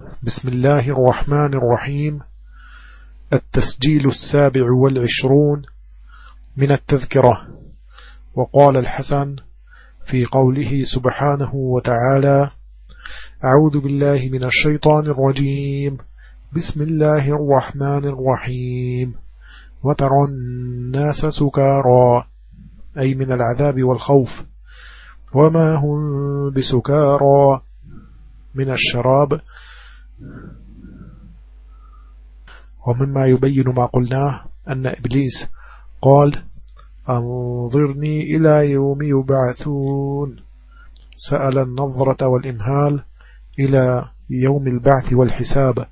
بسم الله الرحمن الرحيم. التسجيل السابع والعشرون من التذكرة. وقال الحسن في قوله سبحانه وتعالى أعوذ بالله من الشيطان الرجيم. بسم الله الرحمن الرحيم. وترى الناس سكارى أي من العذاب والخوف. وما هم بسكارى من الشراب. ومما يبين ما قلناه أن إبليس قال أنظرني إلى يوم يبعثون. سأل النظرة والإمهال إلى يوم البعث والحساب.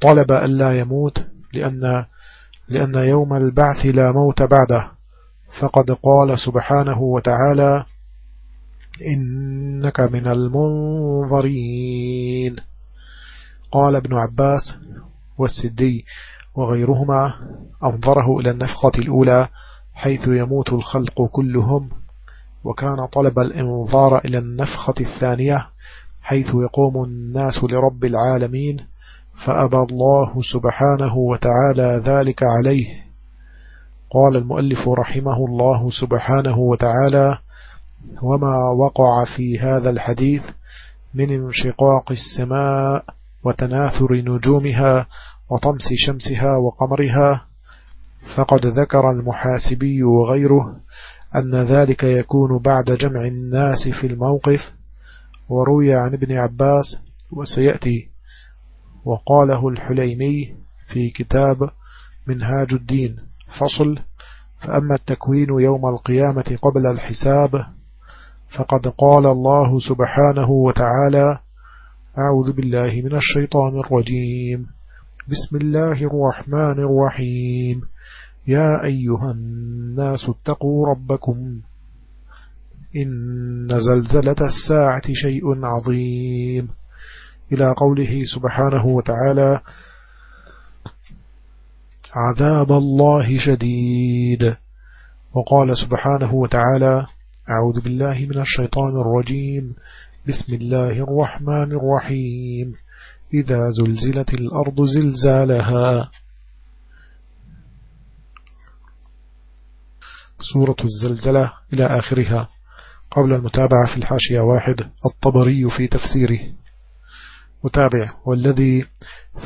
طلب أن لا يموت لأن, لأن يوم البعث لا موت بعده. فقد قال سبحانه وتعالى إنك من المنظرين. قال ابن عباس والسدي وغيرهما أنظره إلى النفخة الأولى حيث يموت الخلق كلهم وكان طلب الإنظار إلى النفخة الثانية حيث يقوم الناس لرب العالمين فأبى الله سبحانه وتعالى ذلك عليه. قال المؤلف رحمه الله سبحانه وتعالى وما وقع في هذا الحديث من انشقاق السماء وتناثر نجومها وطمس شمسها وقمرها. فقد ذكر المحاسبي وغيره أن ذلك يكون بعد جمع الناس في الموقف وروي عن ابن عباس وسيأتي. وقاله الحليمي في كتاب منهاج الدين فصل فأما التكوين يوم القيامة قبل الحساب فقد قال الله سبحانه وتعالى أعوذ بالله من الشيطان الرجيم. بسم الله الرحمن الرحيم. يا أيها الناس اتقوا ربكم. إن زلزلة الساعة شيء عظيم. إلى قوله سبحانه وتعالى عذاب الله شديد. وقال سبحانه وتعالى أعوذ بالله من الشيطان الرجيم. بسم الله الرحمن الرحيم. إذا زلزلت الأرض زلزالها. سورة الزلزلة إلى آخرها. قبل المتابعة في الحاشية واحد الطبري في تفسيره. متابع. والذي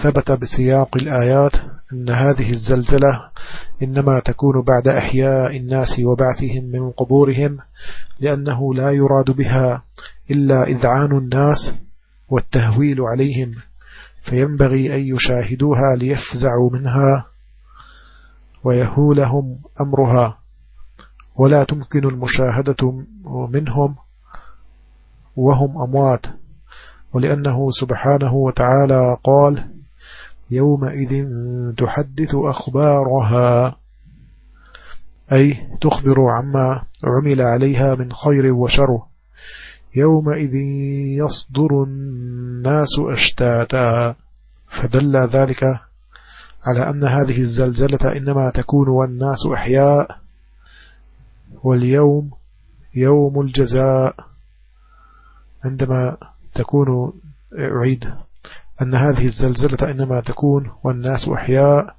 ثبت بسياق الآيات أن هذه الزلزلة إنما تكون بعد أحياء الناس وبعثهم من قبورهم لأنه لا يراد بها إلا إذعان الناس والتهويل عليهم فينبغي أن يشاهدوها ليفزعوا منها ويهولهم أمرها. ولا تمكن المشاهدة منهم وهم أموات. ولأنه سبحانه وتعالى قال يومئذ تحدث أخبارها أي تخبر عما عمل عليها من خير وشر. يومئذ يصدر الناس أشتاتا. فدل ذلك على أن هذه الزلزلة إنما تكون والناس أحياء. واليوم يوم الجزاء. عندما تكون أعيد أن هذه الزلزلة إنما تكون والناس أحياء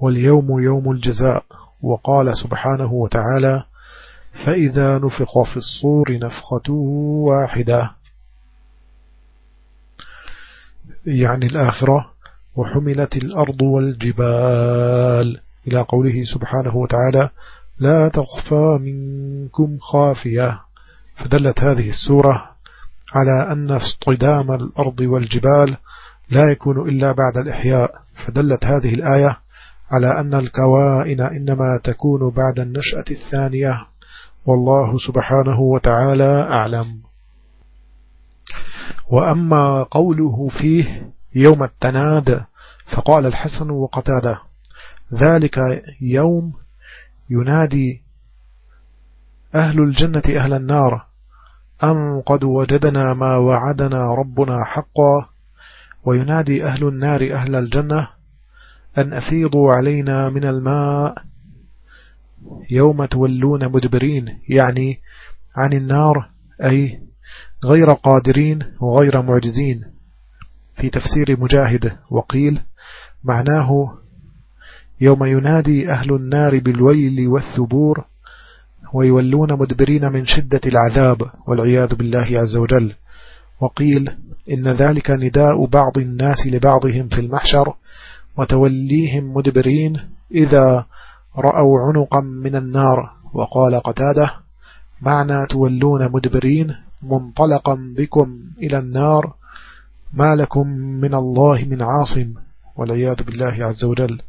واليوم يوم الجزاء. وقال سبحانه وتعالى فإذا نفق في الصور نفخة واحدة. يعني الآخرة وحملت الأرض والجبال. إلى قوله سبحانه وتعالى لا تخفى منكم خافية. فدلت هذه السورة على أن اصطدام الأرض والجبال لا يكون إلا بعد الإحياء. فدلت هذه الآية على أن الكوائن إنما تكون بعد النشأة الثانية. والله سبحانه وتعالى أعلم. وأما قوله فيه يوم التناد فقال الحسن وقتاده ذلك يوم ينادي أهل الجنة أهل النار. أم قد وجدنا ما وعدنا ربنا حقا؟ وينادي أهل النار أهل الجنة أن أفيضوا علينا من الماء. يوم تولون مدبرين يعني عن النار أي غير قادرين وغير معجزين. في تفسير مجاهد وقيل معناه يوم ينادي أهل النار بالويل والثبور ويولون مدبرين من شدة العذاب والعياذ بالله عز وجل. وقيل إن ذلك نداء بعض الناس لبعضهم في المحشر وتوليهم مدبرين إذا رأوا عنقا من النار. وقال قتادة معنى تولون مدبرين منطلقا بكم إلى النار ما لكم من الله من عاصم والعياذ بالله عز وجل.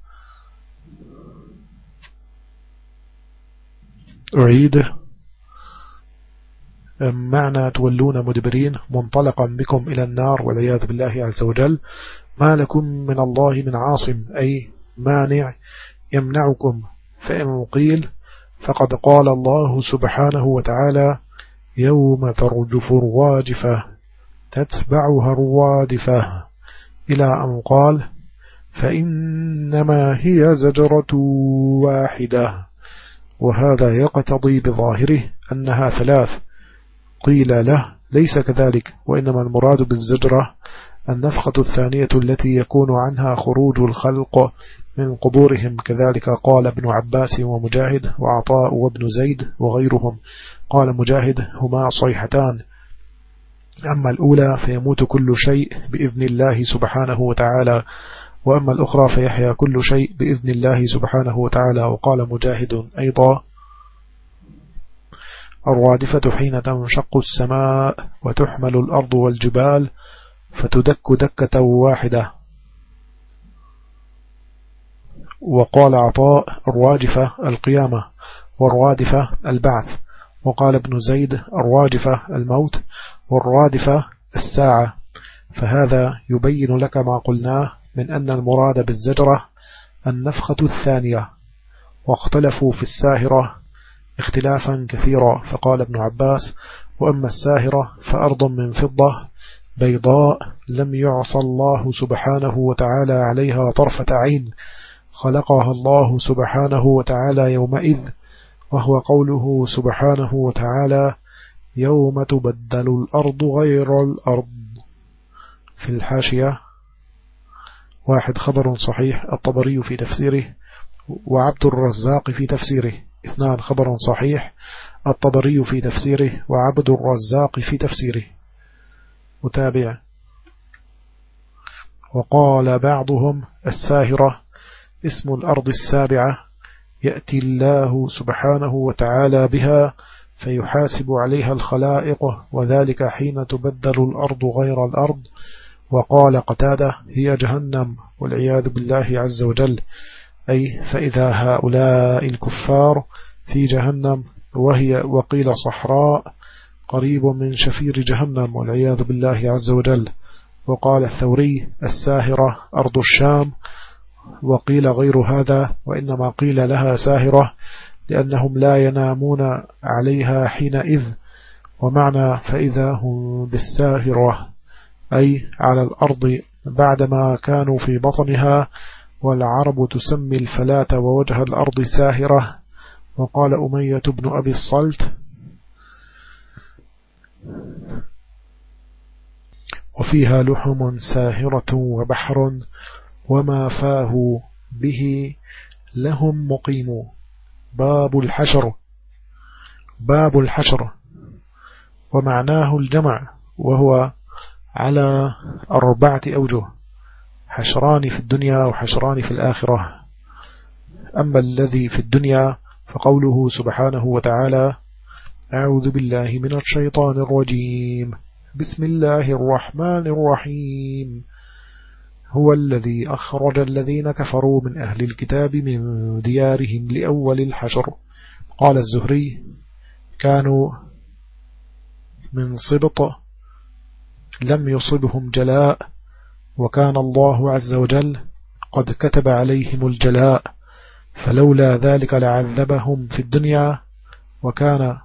أعيد معنى تولون مدبرين منطلقا بكم إلى النار والعياذ بالله عز وجل. ما لكم من الله من عاصم أي مانع يمنعكم؟ فإن قيل فقد قال الله سبحانه وتعالى يوم ترجف الواجفة تتبعها الوادفة إلى أن قال فإنما هي زجرة واحدة. وهذا يقتضي بظاهره أنها ثلاث. قيل له ليس كذلك وإنما المراد بالزجرة النفخة الثانية التي يكون عنها خروج الخلق من قبورهم. كذلك قال ابن عباس ومجاهد وعطاء وابن زيد وغيرهم. قال مجاهد هما صيحتان. أما الأولى فيموت كل شيء بإذن الله سبحانه وتعالى. وأما الأخرى فيحيا كل شيء بإذن الله سبحانه وتعالى. وقال مجاهد أيضا الرادفة حين تنشق السماء وتحمل الأرض والجبال فتدك دكة واحدة. وقال عطاء الراجفة القيامة والرادفة البعث. وقال ابن زيد الراجفة الموت والرادفة الساعة. فهذا يبين لك ما قلناه من أن المراد بالزجرة النفخة الثانية واختلفوا في الساهرة اختلافا كثيرا فقال ابن عباس وأما الساهرة فأرض من فضة بيضاء لم يعصى الله سبحانه وتعالى عليها طرفة عين خلقها الله سبحانه وتعالى يومئذ وهو قوله سبحانه وتعالى يوم تبدل الأرض غير الأرض. في الحاشية واحد خبر صحيح الطبري في تفسيره وعبد الرزاق في تفسيره. اثنان خبر صحيح الطبري في تفسيره وعبد الرزاق في تفسيره. متابع. وقال بعضهم الساهرة اسم الأرض السابعة يأتي الله سبحانه وتعالى بها فيحاسب عليها الخلائق وذلك حين تبدل الأرض غير الأرض. وقال قتادة هي جهنم والعياذ بالله عز وجل. أي فإذا هؤلاء الكفار في جهنم وهي وقيل صحراء قريب من شفير جهنم والعياذ بالله عز وجل. وقال الثوري الساهرة أرض الشام. وقيل غير هذا وإنما قيل لها ساهرة لأنهم لا ينامون عليها حينئذ. ومعنى فإذا هم بالساهرة. أي على الأرض بعدما كانوا في بطنها والعرب تسمي الفلاة ووجه الأرض ساهرة. وقال أمية بن أبي الصلت وفيها لحم ساهرة وبحر وما فاه به لهم مقيم. باب الحشر. باب الحشر. ومعناه الجمع وهو على أربعة أوجه حشران في الدنيا وحشران في الآخرة. أما الذي في الدنيا فقوله سبحانه وتعالى أعوذ بالله من الشيطان الرجيم. بسم الله الرحمن الرحيم. هو الذي أخرج الذين كفروا من أهل الكتاب من ديارهم لأول الحشر. قال الزهري كانوا من صبط لم يصبهم جلاء وكان الله عز وجل قد كتب عليهم الجلاء فلولا ذلك لعذبهم في الدنيا وكان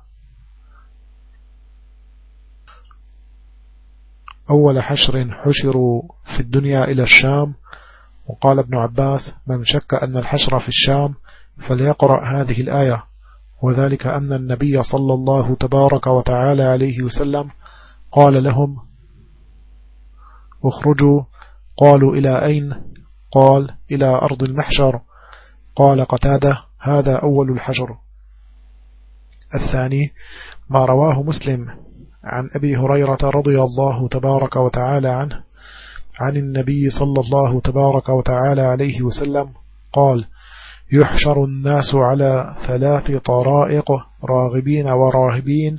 أول حشر حشروا في الدنيا إلى الشام. وقال ابن عباس من شك أن الحشر في الشام فليقرأ هذه الآية. وذلك أن النبي صلى الله تبارك وتعالى عليه وسلم قال لهم اخرجوا قالوا إلى أين؟ قال إلى أرض المحشر. قال قتادة هذا أول الحشر الثاني ما رواه مسلم عن أبي هريرة رضي الله تبارك وتعالى عنه عن النبي صلى الله تبارك وتعالى عليه وسلم قال يحشر الناس على ثلاث طرائق راغبين وراهبين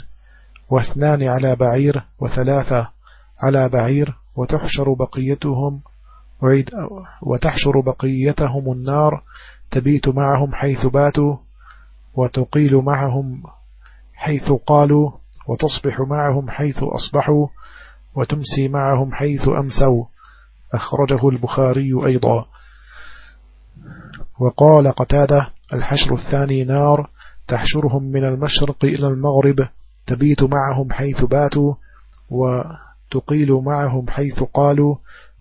واثنان على بعير وثلاثة على بعير وتحشر بقيتهم وتحشر بقيتهم النار تبيت معهم حيث باتوا وتقيل معهم حيث قالوا وتصبح معهم حيث أصبحوا وتمسي معهم حيث أمسوا. أخرجه البخاري أيضا. وقال قتادة الحشر الثاني نار تحشرهم من المشرق إلى المغرب تبيت معهم حيث باتوا وتقيل معهم حيث قالوا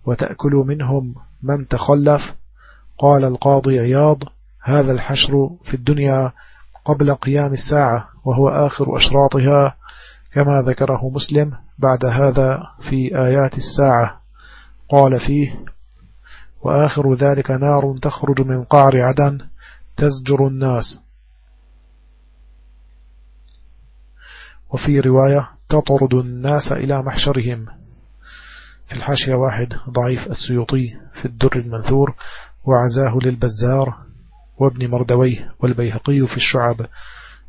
وتأكل منهم من تخلف. قال القاضي عياض هذا الحشر في الدنيا قبل قيام الساعة وهو آخر أشراطها كما ذكره مسلم بعد هذا في آيات الساعة. قال فيه وآخر ذلك نار تخرج من قعر عدن تزجر الناس. وفي رواية تطرد الناس إلى محشرهم. في الحاشية واحد ضعيف السيوطي في الدر المنثور وعزاه للبزار وابن مردويه والبيهقي في الشعب.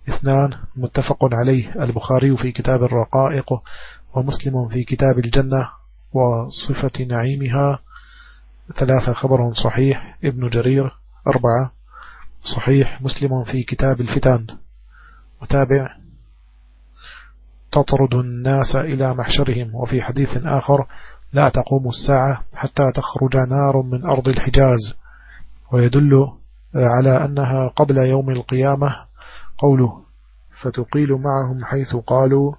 اثنان متفق عليه البخاري في كتاب الرقائق ومسلم في كتاب الجنة وصفة نعيمها. ثلاثة خبر صحيح ابن جرير. أربعة صحيح مسلم في كتاب الفتن. وتابع تطرد الناس إلى محشرهم. وفي حديث آخر لا تقوم الساعة حتى تخرج نار من أرض الحجاز. ويدل على أنها قبل يوم القيامة قوله فتقيل معهم حيث قالوا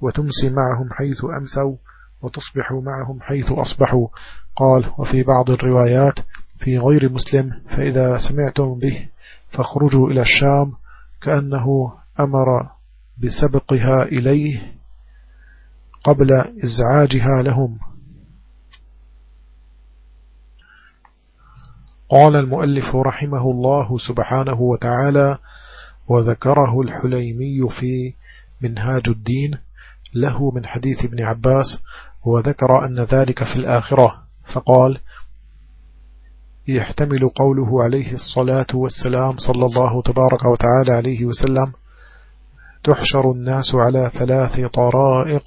وتمسي معهم حيث أمسوا وتصبح معهم حيث أصبحوا قال وفي بعض الروايات في غير مسلم فإذا سمعتم به فاخرجوا إلى الشام كأنه أمر بسبقها إليه قبل إزعاجها لهم. قال المؤلف رحمه الله سبحانه وتعالى وذكره الحليمي في منهاج الدين له من حديث ابن عباس وذكر أن ذلك في الآخرة. فقال يحتمل قوله عليه الصلاة والسلام صلى الله تبارك وتعالى عليه وسلم تحشر الناس على ثلاث طرائق.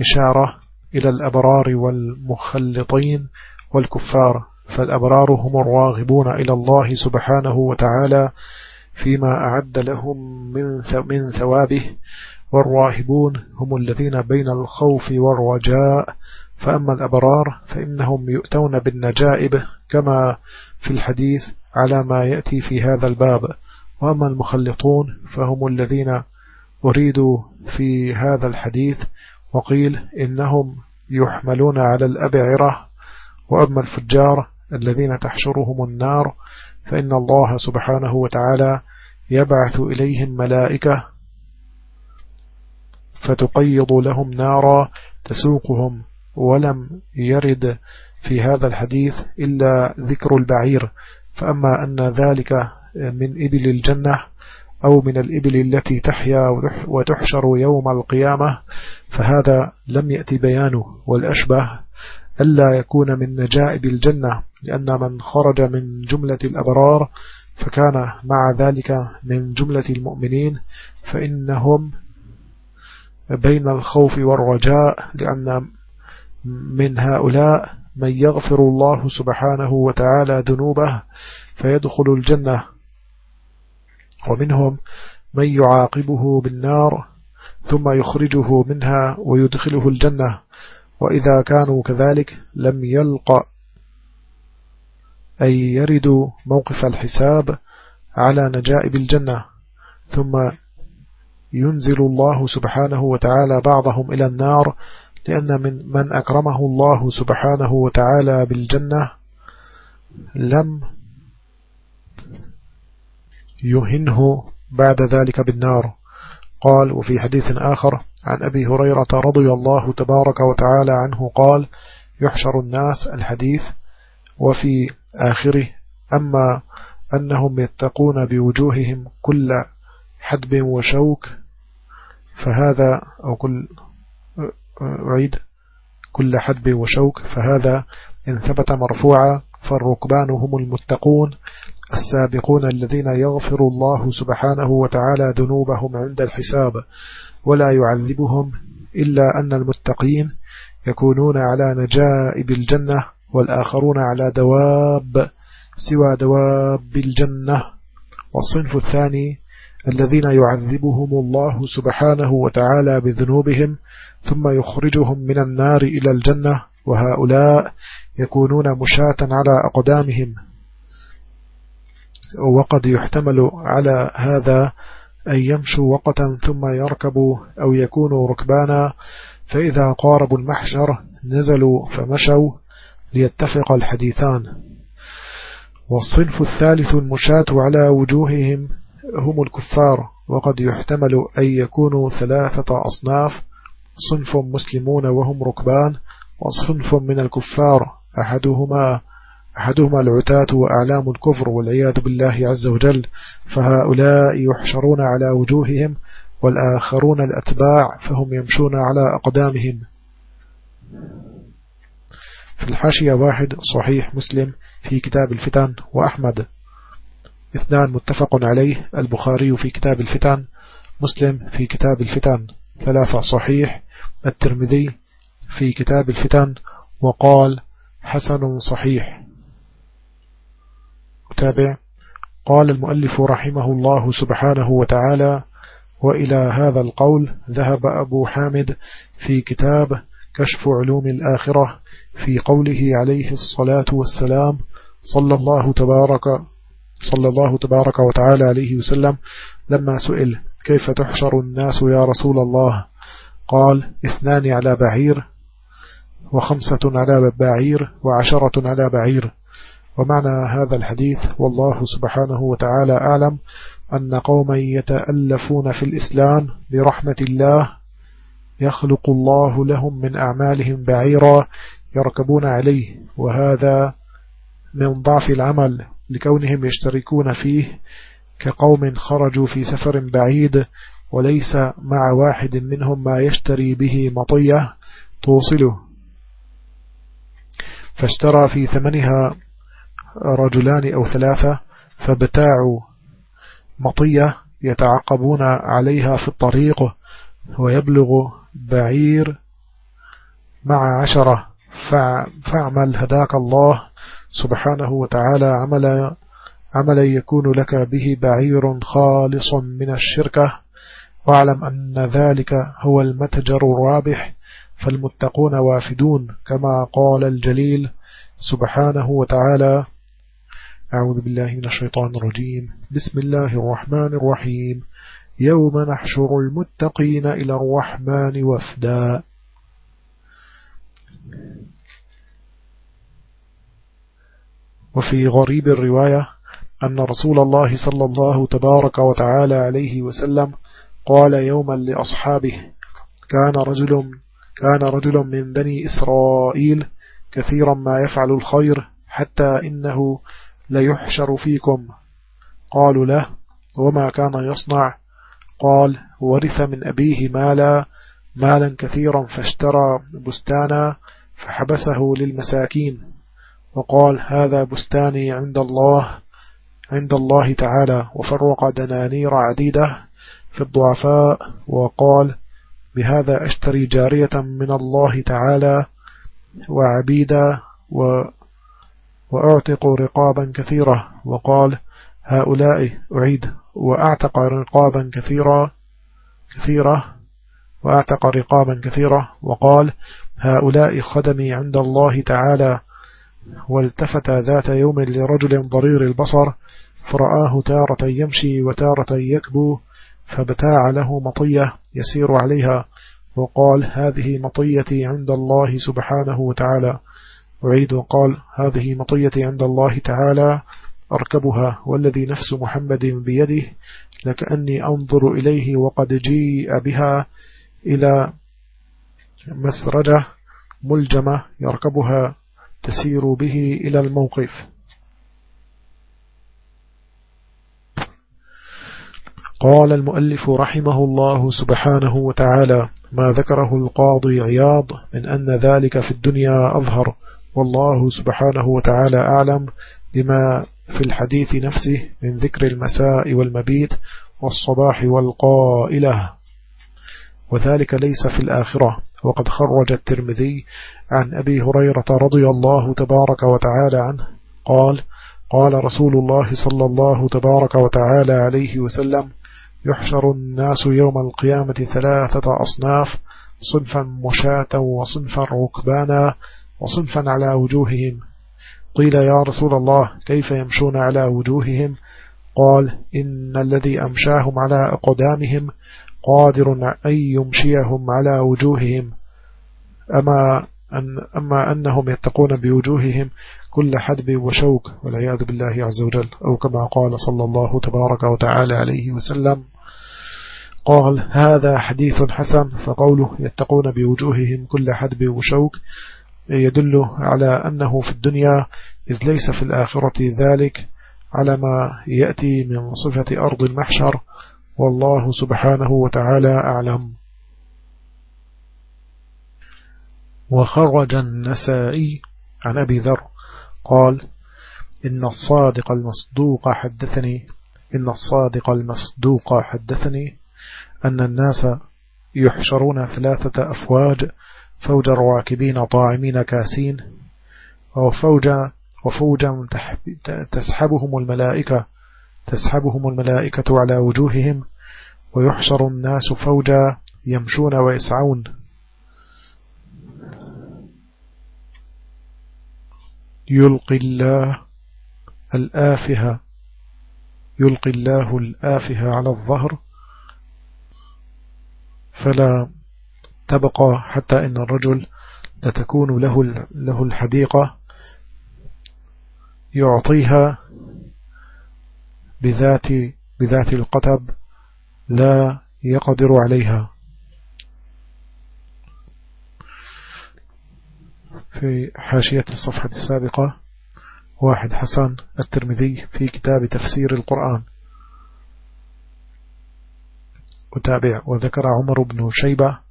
إشارة إلى الأبرار والمخلطين والكفار فالأبرار هم الراغبون إلى الله سبحانه وتعالى فيما أعد لهم من ثوابه. والراهبون هم الذين بين الخوف والرجاء. فأما الأبرار فإنهم يؤتون بالنجائب كما في الحديث على ما يأتي في هذا الباب. وأما المخلطون فهم الذين أريدوا في هذا الحديث وقيل إنهم يحملون على الأبعرة وأما الفجار الذين تحشرهم النار فإن الله سبحانه وتعالى يبعث إليهم ملائكة فتقيض لهم نارا تسوقهم ولم يرد في هذا الحديث إلا ذكر البعير فأما أن ذلك من إبل الجنة أو من الإبل التي تحيا وتحشر يوم القيامة فهذا لم يأتي بيانه والأشبه ألا يكون من نجائب الجنة لأن من خرج من جملة الأبرار فكان مع ذلك من جملة المؤمنين فإنهم بين الخوف والرجاء لأن من هؤلاء من يغفر الله سبحانه وتعالى ذنوبه فيدخل الجنة. ومنهم من يعاقبه بالنار ثم يخرجه منها ويدخله الجنة وإذا كانوا كذلك لم يلق أي يرد موقف الحساب على نجائب الجنة. ثم ينزل الله سبحانه وتعالى بعضهم إلى النار لأن من من أكرمه الله سبحانه وتعالى بالجنة لم يهنه بعد ذلك بالنار. قال وفي حديث آخر عن أبي هريرة رضي الله تبارك وتعالى عنه قال يحشر الناس الحديث وفي آخره أما أنهم يتقون بوجوههم كل حدب وشوك فهذا أو كل أعيد كل حدب وشوك فهذا إن ثبت مرفوعا فالركبان هم المتقون. السابقون الذين يغفر الله سبحانه وتعالى ذنوبهم عند الحساب ولا يعذبهم إلا أن المتقين يكونون على نجائب الجنة والآخرون على دواب سوى دواب الجنة. والصنف الثاني الذين يعذبهم الله سبحانه وتعالى بذنوبهم ثم يخرجهم من النار إلى الجنة وهؤلاء يكونون مشاة على أقدامهم. وقد يحتمل على هذا أن يمشوا وقتا ثم يركبوا أو يكونوا ركبانا. فإذا قاربوا المحشر نزلوا فمشوا ليتفق الحديثان. والصنف الثالث المشاة على وجوههم هم الكفار وقد يحتمل أن يكونوا ثلاثة أصناف صنف مسلمون وهم ركبان وصنف من الكفار أحدهما أحدهما العتاة وأعلام الكفر والعياذ بالله عز وجل فهؤلاء يحشرون على وجوههم والآخرون الأتباع فهم يمشون على أقدامهم. في الحاشية واحد صحيح مسلم في كتاب الفتن وأحمد. اثنان متفق عليه البخاري في كتاب الفتن مسلم في كتاب الفتن. ثلاثة صحيح الترمذي في كتاب الفتن وقال حسن صحيح. تابع قال المؤلف رحمه الله سبحانه وتعالى وإلى هذا القول ذهب أبو حامد في كتاب كشف علوم الآخرة في قوله عليه الصلاة والسلام صلى الله تبارك صلى الله تبارك وتعالى عليه وسلم لما سئل كيف تحشر الناس يا رسول الله؟ قال اثنان على بعير وخمسة على بعير وعشرة على بعير. ومعنى هذا الحديث والله سبحانه وتعالى أعلم أن قوما يتألفون في الإسلام برحمة الله يخلق الله لهم من أعمالهم بعيرا يركبون عليه وهذا من ضعف العمل لكونهم يشتركون فيه كقوم خرجوا في سفر بعيد وليس مع واحد منهم ما يشتري به مطية توصله. فاشترى في ثمنها رجلان أو ثلاثة فبتاعوا مطية يتعقبون عليها في الطريق ويبلغ بعير مع عشرة. فاعمل هداك الله سبحانه وتعالى. عمل عملا يكون لك به بعير خالص من الشركة. واعلم أن ذلك هو المتجر الرابح. فالمتقون وافدون كما قال الجليل سبحانه وتعالى. أعوذ بالله من الشيطان الرجيم. بسم الله الرحمن الرحيم. يوم نحشر المتقين إلى الرحمن وفدا. وفي غريب الرواية أن رسول الله صلى الله تبارك وتعالى عليه وسلم قال يوما لأصحابه كان رجل كان رجل من بني إسرائيل كثيرا ما يفعل الخير حتى إنه ليحشر فيكم. قالوا له وما كان يصنع. قال ورث من أبيه مالا مالا كثيرا فاشترى بستانا فحبسه للمساكين. وقال هذا بستاني عند الله عند الله تعالى. وفرق دنانير عديدة في الضعفاء. وقال بهذا أشتري جارية من الله تعالى وعبيدا و وأعتق رقابا كثيرة وقال هؤلاء أعيد وأعتق رقابا كثيرة كثيرة وأعتق رقابا كثيرة وقال هؤلاء خدمي عند الله تعالى والتفت ذات يوم لرجل ضرير البصر فرآه تارة يمشي وتارة يكبو فبتاع له مطية يسير عليها وقال هذه مطيتي عند الله سبحانه وتعالى أعيد وقال هذه مطيتي عند الله تعالى أركبها والذي نفس محمد بيده لكأني أنظر إليه وقد جيء بها إلى مسرجة ملجمة يركبها تسير به إلى الموقف. قال المؤلف رحمه الله سبحانه وتعالى ما ذكره القاضي عياض من أن ذلك في الدنيا أظهر والله سبحانه وتعالى أعلم بما في الحديث نفسه من ذكر المساء والمبيت والصباح والقائلة. وذلك ليس في الآخرة. وقد خرج الترمذي عن أبي هريرة رضي الله تبارك وتعالى عنه. قال قال رسول الله صلى الله تبارك وتعالى عليه وسلم يحشر الناس يوم القيامة ثلاثة أصناف صنفا مشاة وصنفا ركبانا. وصنفا على وجوههم. قيل يا رسول الله كيف يمشون على وجوههم؟ قال إن الذي أمشاهم على أقدامهم قادر أن يمشيهم على وجوههم. أما, أن أما أنهم يتقون بوجوههم كل حدب وشوك والعياذ بالله عز وجل أو كما قال صلى الله تبارك وتعالى عليه وسلم. قال هذا حديث حسن فقوله يتقون بوجوههم كل حدب وشوك يدل على أنه في الدنيا إذ ليس في الآخرة ذلك على ما يأتي من صفة أرض المحشر والله سبحانه وتعالى أعلم. وخرج النسائي عن أبي ذر قال إن الصادق المصدوق حدثني إن الصادق المصدوق حدثني أن الناس يحشرون ثلاثة أفواج فوج الراكبين طاعمين كاسين وفوجا وفوجا تسحبهم الملائكة تسحبهم الملائكة على وجوههم ويحشر الناس فوجا يمشون ويسعون. يلقي الله الآفهة يلقي الله الآفهة على الظهر فلا تبقى حتى إن الرجل لتكون له له الحديقة يعطيها بذات بذات القتب لا يقدر عليها. في حاشية الصفحة السابقة واحد حسن الترمذي في كتاب تفسير القرآن. وتابع وذكر عمر بن شيبة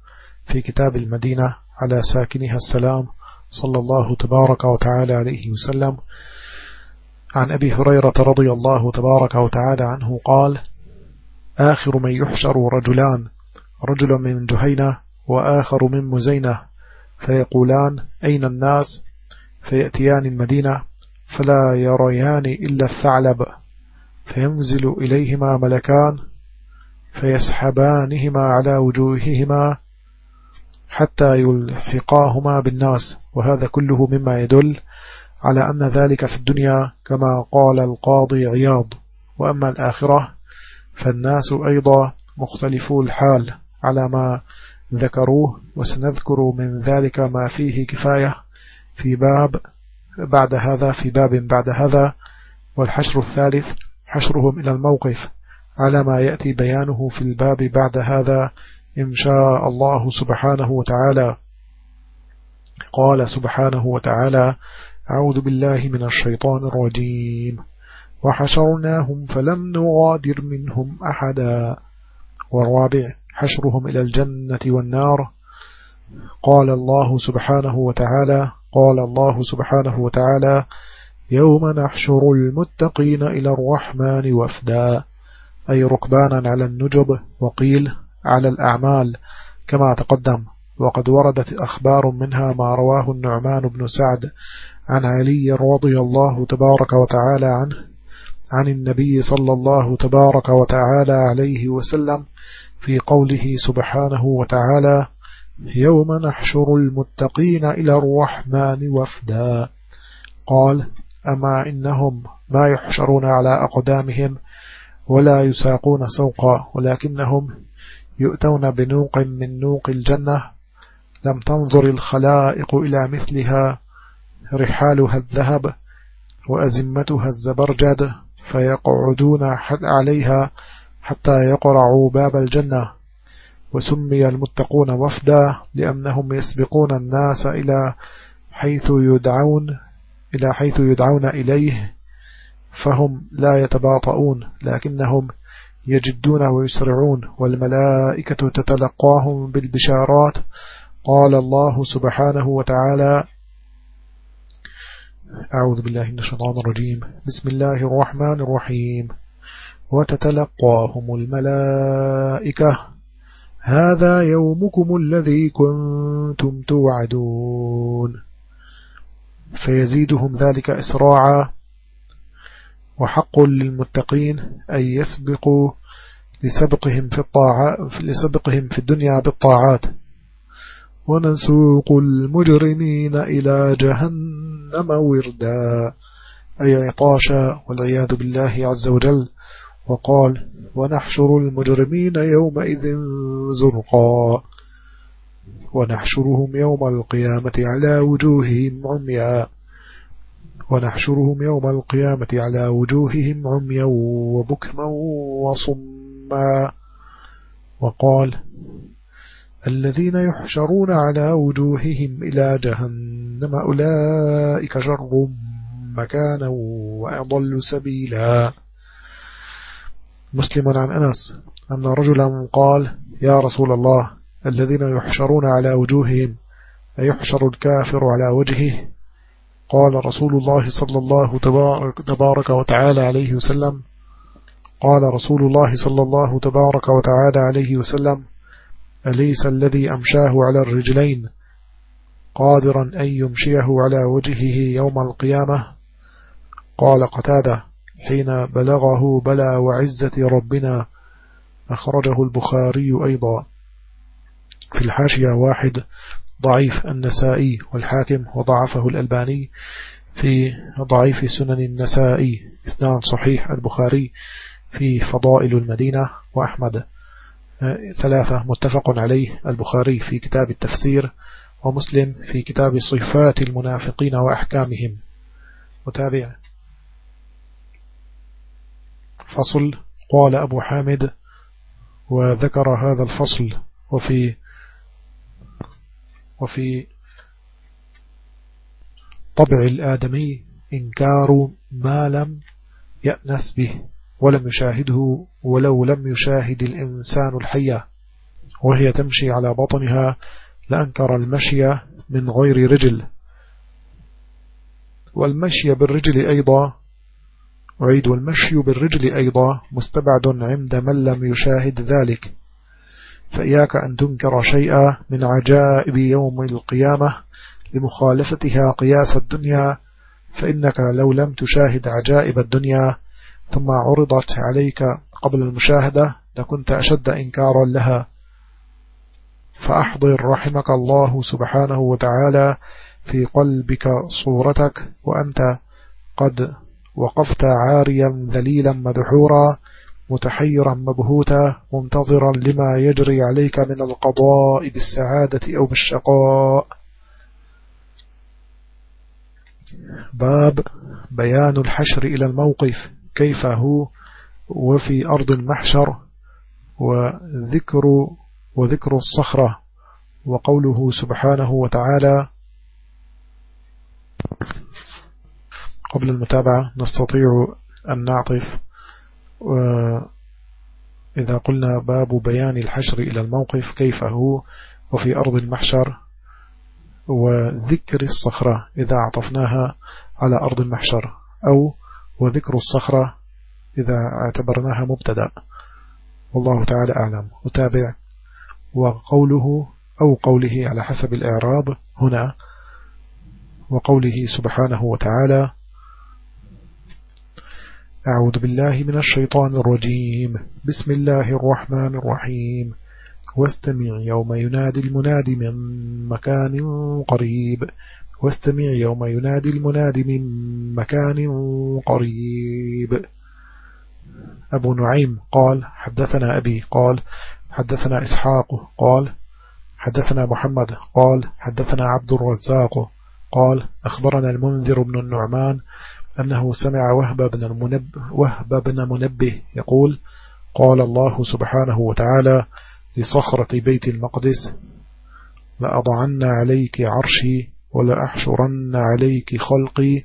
في كتاب المدينة على ساكنها السلام صلى الله تبارك وتعالى عليه وسلم. عن أبي هريرة رضي الله تبارك وتعالى عنه قال آخر من يحشر رجلان رجل من جهينة وآخر من مزينة. فيقولان أين الناس؟ فيأتيان المدينة فلا يريان إلا الثعلب. فينزل إليهما ملكان فيسحبانهما على وجوههما. حتى يلحقاهما بالناس وهذا كله مما يدل على أن ذلك في الدنيا كما قال القاضي عياض. وأما الآخرة فالناس أيضا مختلفو الحال على ما ذكروه وسنذكر من ذلك ما فيه كفاية في باب بعد هذا في باب بعد هذا. والحشر الثالث حشرهم إلى الموقف على ما يأتي بيانه في الباب بعد هذا إن شاء الله سبحانه وتعالى. قال سبحانه وتعالى أعوذ بالله من الشيطان الرجيم. وحشرناهم فلم نغادر منهم أحدا. والرابع حشرهم إلى الجنة والنار. قال الله سبحانه وتعالى قال الله سبحانه وتعالى يوم نحشر المتقين إلى الرحمن وفدا. أي ركبانا على النجب. وقيل على الأعمال كما تقدم. وقد وردت أخبار منها ما رواه النعمان بن سعد عن علي رضي الله تبارك وتعالى عنه عن النبي صلى الله تبارك وتعالى عليه وسلم في قوله سبحانه وتعالى يوم نحشر المتقين إلى الرحمن وفدا قال أما إنهم ما يحشرون على أقدامهم ولا يساقون سوقا ولكنهم يؤتون بنوق من نوق الجنة لم تنظر الخلائق إلى مثلها رحالها الذهب وأزمتها الزبرجد فيقعدون عليها حتى يقرعوا باب الجنة. وسمي المتقون وفدا لأنهم يسبقون الناس إلى حيث يدعون إلى حيث يدعون إليه فهم لا يتباطؤون لكنهم يجدون ويسرعون والملائكة تتلقاهم بالبشارات. قال الله سبحانه وتعالى أعوذ بالله من الشيطان الرجيم. بسم الله الرحمن الرحيم. وتتلقاهم الملائكة هذا يومكم الذي كنتم توعدون. فيزيدهم ذلك إسراعا وحق للمتقين أن يسبقوا لسبقهم في الطاعات لسبقهم في الدنيا بالطاعات. ونسوق المجرمين إلى جهنم وردا. أي عطاشا والعياذ بالله عز وجل. وقال ونحشر المجرمين يومئذ زرقا. ونحشرهم يوم القيامة على وجوههم عميا ونحشرهم يوم القيامة على وجوههم عميا وبكما وصما. وقال الذين يحشرون على وجوههم إلى جهنم أولئك شر مكانا وأضل سبيلا. مسلم عن أنس أن رجلا قال يا رسول الله الذين يحشرون على وجوههم أيحشر الكافر على وجهه؟ قال رسول الله صلى الله تبارك وتعالى عليه وسلم. قال رسول الله صلى الله تبارك وتعالى عليه وسلم أليس الذي أمشاه على الرجلين قادرا أن يمشيه على وجهه يوم القيامة؟ قال قتادة حين بلغه بلى وعزة ربنا أخرجه البخاري أيضا. في الحاشية واحد ضعيف النسائي والحاكم وضعفه الألباني في ضعيف سنن النسائي إثنان صحيح البخاري في فضائل المدينة وأحمد. ثلاثة متفق عليه البخاري في كتاب التفسير ومسلم في كتاب صفات المنافقين وأحكامهم. متابع. فصل. قال أبو حامد وذكر هذا الفصل وفي وفي طبع الآدمي إنكار ما لم يأنس به ولم يشاهده ولو لم يشاهد الإنسان الحية وهي تمشي على بطنها لأنكر المشي من غير رجل. والمشي بالرجل أيضا أعيد والمشي بالرجل أيضا مستبعد عند من لم يشاهد ذلك. فإياك أن تنكر شيئا من عجائب يوم القيامة لمخالفتها قياس الدنيا فإنك لو لم تشاهد عجائب الدنيا ثم عرضت عليك قبل المشاهدة لكنت أشد إنكارا لها. فأحضر رحمك الله سبحانه وتعالى في قلبك صورتك وأنت قد وقفت عاريا ذليلا مدحورا متحيرا مبهوتا منتظرا لما يجري عليك من القضاء بالسعادة أو بالشقاء. باب بيان الحشر إلى الموقف كيف هو وفي أرض المحشر وذكر وذكر الصخرة وقوله سبحانه وتعالى. قبل المتابعة نستطيع أن نعطف إذا قلنا باب بيان الحشر إلى الموقف كيف هو وفي أرض المحشر وذكر الصخرة إذا عطفناها على أرض المحشر أو وذكر الصخرة إذا اعتبرناها مبتدأ. والله تعالى أعلم. وتابع وقوله أو قوله على حسب الإعراب هنا وقوله سبحانه وتعالى أعوذ بالله من الشيطان الرجيم. بسم الله الرحمن الرحيم. واستمع يوم ينادي المنادي من مكان قريب. واستمع يوم ينادي المنادي من مكان قريب. أبو نعيم قال حدثنا أبي قال حدثنا إسحاق قال حدثنا محمد قال حدثنا عبد الرزاق قال أخبرنا المنذر بن النعمان أنه سمع وهب بن المنبه, وهب بن منبه يقول قال الله سبحانه وتعالى لصخرة بيت المقدس لأضعن عليك عرشي ولأحشرن عليك خلقي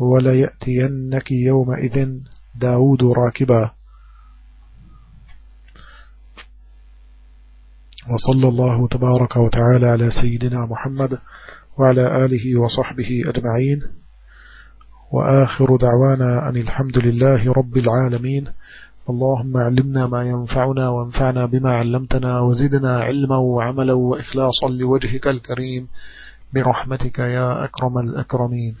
وليأتينك يومئذ داود راكبا. وصلى الله تبارك وتعالى على سيدنا محمد وعلى آله وصحبه أجمعين. وآخر دعوانا أن الحمد لله رب العالمين. اللهم علمنا ما ينفعنا وانفعنا بما علمتنا وزدنا علما وعملا وإخلاصا لوجهك الكريم. برحمتك يا أكرم الأكرمين.